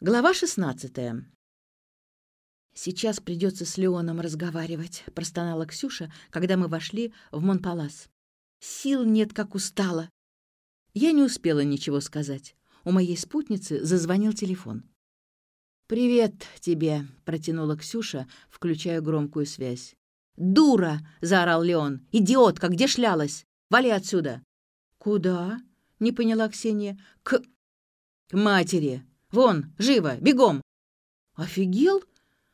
Глава 16 «Сейчас придется с Леоном разговаривать», — простонала Ксюша, когда мы вошли в Монпалас. «Сил нет, как устала». Я не успела ничего сказать. У моей спутницы зазвонил телефон. «Привет тебе», — протянула Ксюша, включая громкую связь. «Дура!» — заорал Леон. «Идиотка, где шлялась? Вали отсюда!» «Куда?» — не поняла Ксения. «К... к матери! Вон, живо, бегом!» «Офигел?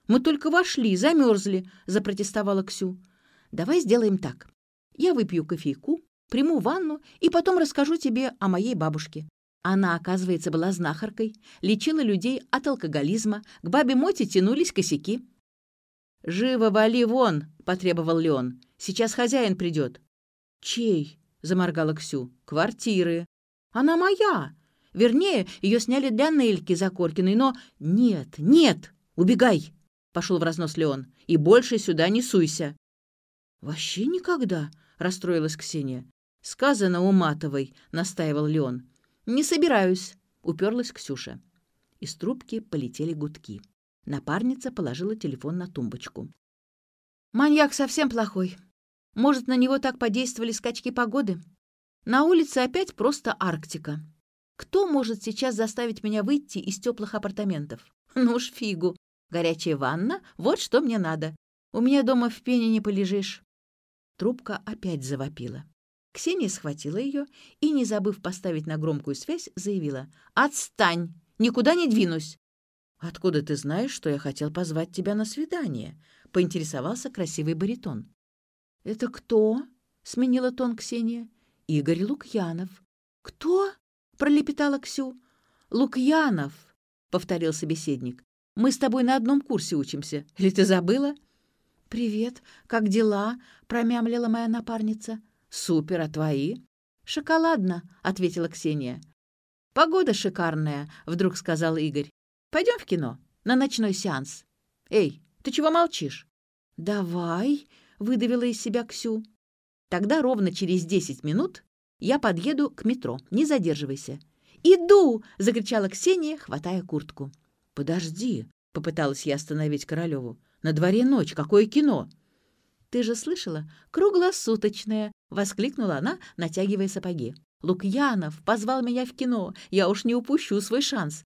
Мы только вошли, замерзли!» — запротестовала Ксю. «Давай сделаем так. Я выпью кофейку, приму ванну и потом расскажу тебе о моей бабушке. Она, оказывается, была знахаркой, лечила людей от алкоголизма, к бабе Моте тянулись косяки. «Живо вали вон!» — потребовал Леон. «Сейчас хозяин придет». «Чей?» — заморгала Ксю. «Квартиры». «Она моя!» Вернее, ее сняли для Нельки Закоркиной, но... «Нет, нет! Убегай!» — пошел в разнос Леон. «И больше сюда не суйся!» «Вообще никогда!» — расстроилась Ксения. «Сказано у Матовой», — настаивал Леон. «Не собираюсь», — уперлась Ксюша. Из трубки полетели гудки. Напарница положила телефон на тумбочку. «Маньяк совсем плохой. Может, на него так подействовали скачки погоды? На улице опять просто Арктика. Кто может сейчас заставить меня выйти из теплых апартаментов? Ну уж фигу. Горячая ванна — вот что мне надо. У меня дома в пене не полежишь». Трубка опять завопила. Ксения схватила ее и, не забыв поставить на громкую связь, заявила «Отстань! Никуда не двинусь!» «Откуда ты знаешь, что я хотел позвать тебя на свидание?» — поинтересовался красивый баритон. «Это кто?» — сменила тон Ксения. «Игорь Лукьянов». «Кто?» — пролепетала Ксю. «Лукьянов», — повторил собеседник. «Мы с тобой на одном курсе учимся. Или ты забыла?» «Привет, как дела?» — промямлила моя напарница. «Супер, а твои?» «Шоколадно», — ответила Ксения. «Погода шикарная», — вдруг сказал Игорь. «Пойдем в кино, на ночной сеанс». «Эй, ты чего молчишь?» «Давай», — выдавила из себя Ксю. «Тогда ровно через десять минут я подъеду к метро. Не задерживайся». «Иду!» — закричала Ксения, хватая куртку. «Подожди», — попыталась я остановить Королеву. «На дворе ночь, какое кино?» «Ты же слышала? Круглосуточное!» — воскликнула она, натягивая сапоги. «Лукьянов позвал меня в кино. Я уж не упущу свой шанс».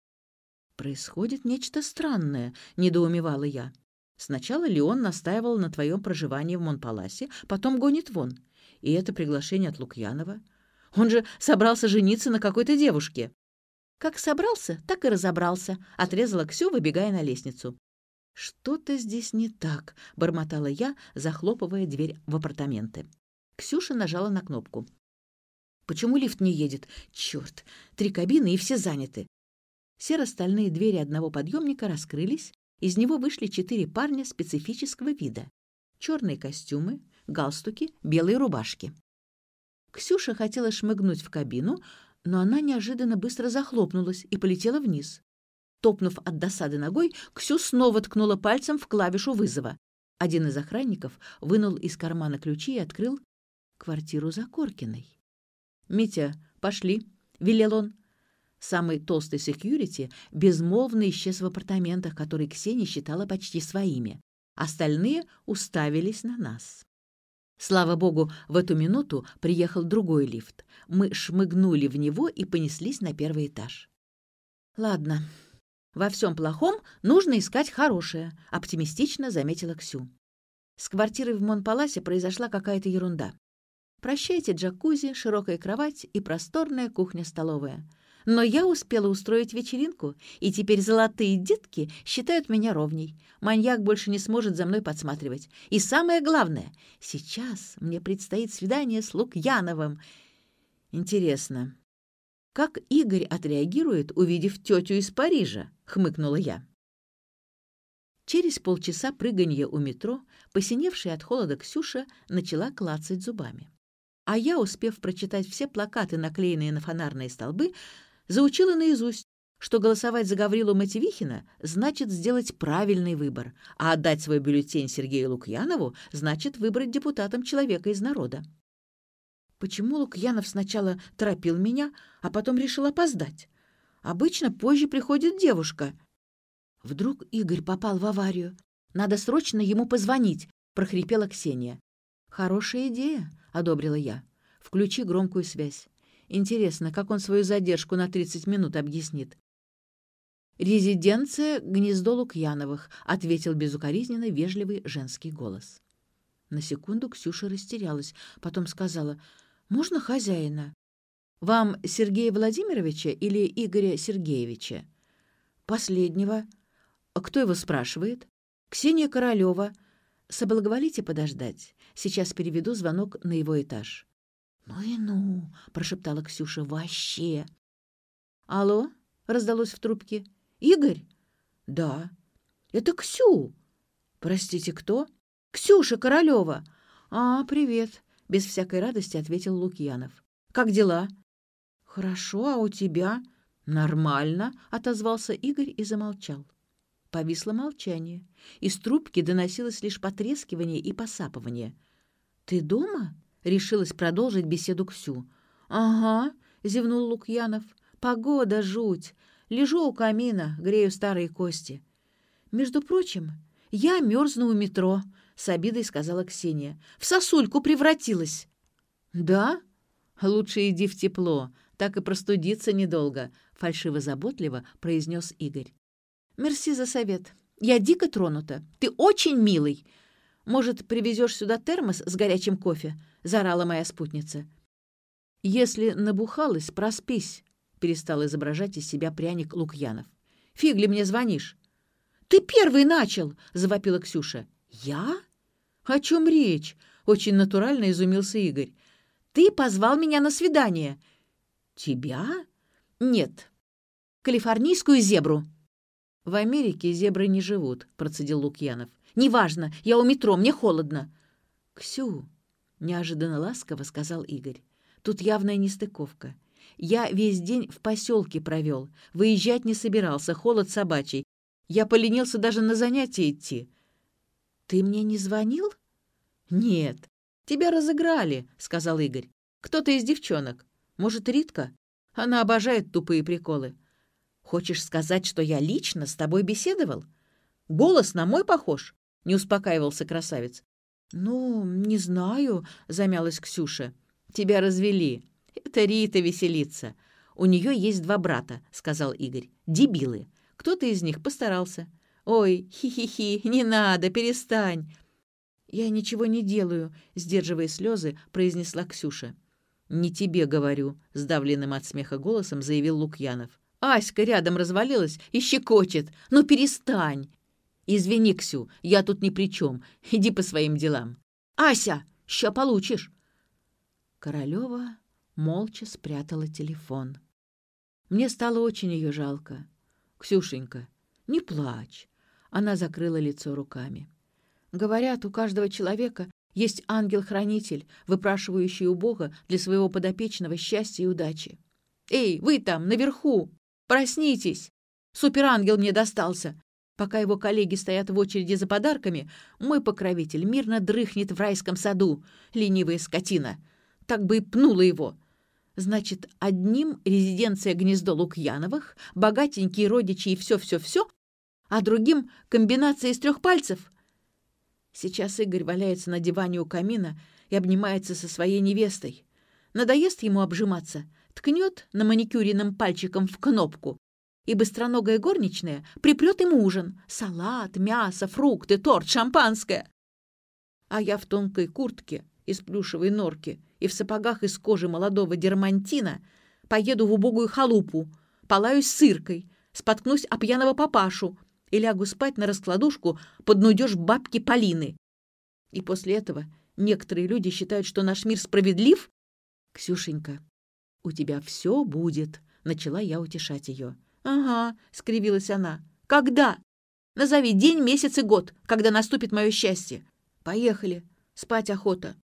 «Происходит нечто странное», — недоумевала я. «Сначала Леон настаивал на твоем проживании в Монпаласе, потом гонит вон. И это приглашение от Лукьянова. Он же собрался жениться на какой-то девушке». «Как собрался, так и разобрался», — отрезала Ксю, выбегая на лестницу. «Что-то здесь не так», — бормотала я, захлопывая дверь в апартаменты. Ксюша нажала на кнопку. «Почему лифт не едет? Черт! Три кабины и все заняты!» Серо-стальные двери одного подъемника раскрылись, из него вышли четыре парня специфического вида. Черные костюмы, галстуки, белые рубашки. Ксюша хотела шмыгнуть в кабину, но она неожиданно быстро захлопнулась и полетела вниз. Топнув от досады ногой, Ксю снова ткнула пальцем в клавишу вызова. Один из охранников вынул из кармана ключи и открыл квартиру Закоркиной. «Митя, пошли», — велел он. Самый толстый секьюрити безмолвно исчез в апартаментах, которые Ксения считала почти своими. Остальные уставились на нас. Слава богу, в эту минуту приехал другой лифт. Мы шмыгнули в него и понеслись на первый этаж. «Ладно, во всем плохом нужно искать хорошее», — оптимистично заметила Ксю. С квартирой в Монпаласе произошла какая-то ерунда. Прощайте джакузи, широкая кровать и просторная кухня-столовая. Но я успела устроить вечеринку, и теперь золотые детки считают меня ровней. Маньяк больше не сможет за мной подсматривать. И самое главное, сейчас мне предстоит свидание с Лукьяновым. Интересно, как Игорь отреагирует, увидев тетю из Парижа?» — хмыкнула я. Через полчаса прыганья у метро, посиневшая от холода Ксюша начала клацать зубами. А я, успев прочитать все плакаты, наклеенные на фонарные столбы, заучила наизусть что голосовать за Гаврилу Матевихина значит сделать правильный выбор, а отдать свой бюллетень Сергею Лукьянову значит выбрать депутатом человека из народа. Почему Лукьянов сначала торопил меня, а потом решил опоздать? Обычно позже приходит девушка. Вдруг Игорь попал в аварию. Надо срочно ему позвонить, прохрипела Ксения. Хорошая идея, одобрила я. Включи громкую связь. Интересно, как он свою задержку на 30 минут объяснит. «Резиденция гнездо Лукьяновых», — ответил безукоризненно вежливый женский голос. На секунду Ксюша растерялась, потом сказала, «Можно хозяина?» «Вам Сергея Владимировича или Игоря Сергеевича?» «Последнего». «А кто его спрашивает?» «Ксения Королева». «Соблаговолите подождать. Сейчас переведу звонок на его этаж». «Ну и ну!» — прошептала Ксюша. «Вообще!» «Алло?» — раздалось в трубке. «Игорь?» «Да». «Это Ксю». «Простите, кто?» «Ксюша Королева». «А, привет», — без всякой радости ответил Лукьянов. «Как дела?» «Хорошо, а у тебя?» «Нормально», — отозвался Игорь и замолчал. Повисло молчание. Из трубки доносилось лишь потрескивание и посапывание. «Ты дома?» — решилась продолжить беседу Ксю. «Ага», — зевнул Лукьянов. «Погода жуть. Лежу у камина, грею старые кости. Между прочим, я мерзну у метро», — с обидой сказала Ксения. «В сосульку превратилась». «Да? Лучше иди в тепло, так и простудиться недолго», — фальшиво-заботливо произнес Игорь. «Мерси за совет. Я дико тронута. Ты очень милый. Может, привезешь сюда термос с горячим кофе?» — заорала моя спутница. «Если набухалась, проспись», — перестал изображать из себя пряник Лукьянов. «Фиг ли мне звонишь?» «Ты первый начал!» — завопила Ксюша. «Я? О чем речь?» — очень натурально изумился Игорь. «Ты позвал меня на свидание». «Тебя?» «Нет. Калифорнийскую зебру». «В Америке зебры не живут», — процедил Лукьянов. «Неважно, я у метро, мне холодно». «Ксю», — неожиданно ласково сказал Игорь, — «тут явная нестыковка. Я весь день в поселке провел, выезжать не собирался, холод собачий. Я поленился даже на занятия идти. Ты мне не звонил? Нет. Тебя разыграли, сказал Игорь. Кто-то из девчонок. Может, Ритка? Она обожает тупые приколы. Хочешь сказать, что я лично с тобой беседовал? Голос на мой похож? Не успокаивался красавец. «Ну, не знаю», — замялась Ксюша. «Тебя развели. «Это Рита веселится. У нее есть два брата», — сказал Игорь. «Дебилы. Кто-то из них постарался». «Ой, хи-хи-хи, не надо, перестань». «Я ничего не делаю», — сдерживая слезы, произнесла Ксюша. «Не тебе говорю», — сдавленным от смеха голосом заявил Лукьянов. «Аська рядом развалилась и щекочет. Ну, перестань!» «Извини, Ксю, я тут ни при чем. Иди по своим делам». «Ася, ща получишь!» Королева молча спрятала телефон. Мне стало очень ее жалко. «Ксюшенька, не плачь!» Она закрыла лицо руками. «Говорят, у каждого человека есть ангел-хранитель, выпрашивающий у Бога для своего подопечного счастья и удачи. Эй, вы там, наверху! Проснитесь! Суперангел мне достался! Пока его коллеги стоят в очереди за подарками, мой покровитель мирно дрыхнет в райском саду, ленивая скотина. Так бы и пнула его!» Значит, одним резиденция гнездо Лукьяновых, богатенькие родичи и все-все-все, а другим комбинация из трех пальцев. Сейчас Игорь валяется на диване у камина и обнимается со своей невестой. Надоест ему обжиматься, ткнет на маникюренным пальчиком в кнопку, и быстроногая горничная припрет ему ужин. Салат, мясо, фрукты, торт, шампанское. А я в тонкой куртке из плюшевой норки и в сапогах из кожи молодого дермантина поеду в убогую халупу, полаюсь сыркой, споткнусь о пьяного папашу и лягу спать на раскладушку под нудеж бабки Полины. И после этого некоторые люди считают, что наш мир справедлив. «Ксюшенька, у тебя все будет», — начала я утешать ее. «Ага», — скривилась она. «Когда? Назови день, месяц и год, когда наступит мое счастье. Поехали. Спать охота.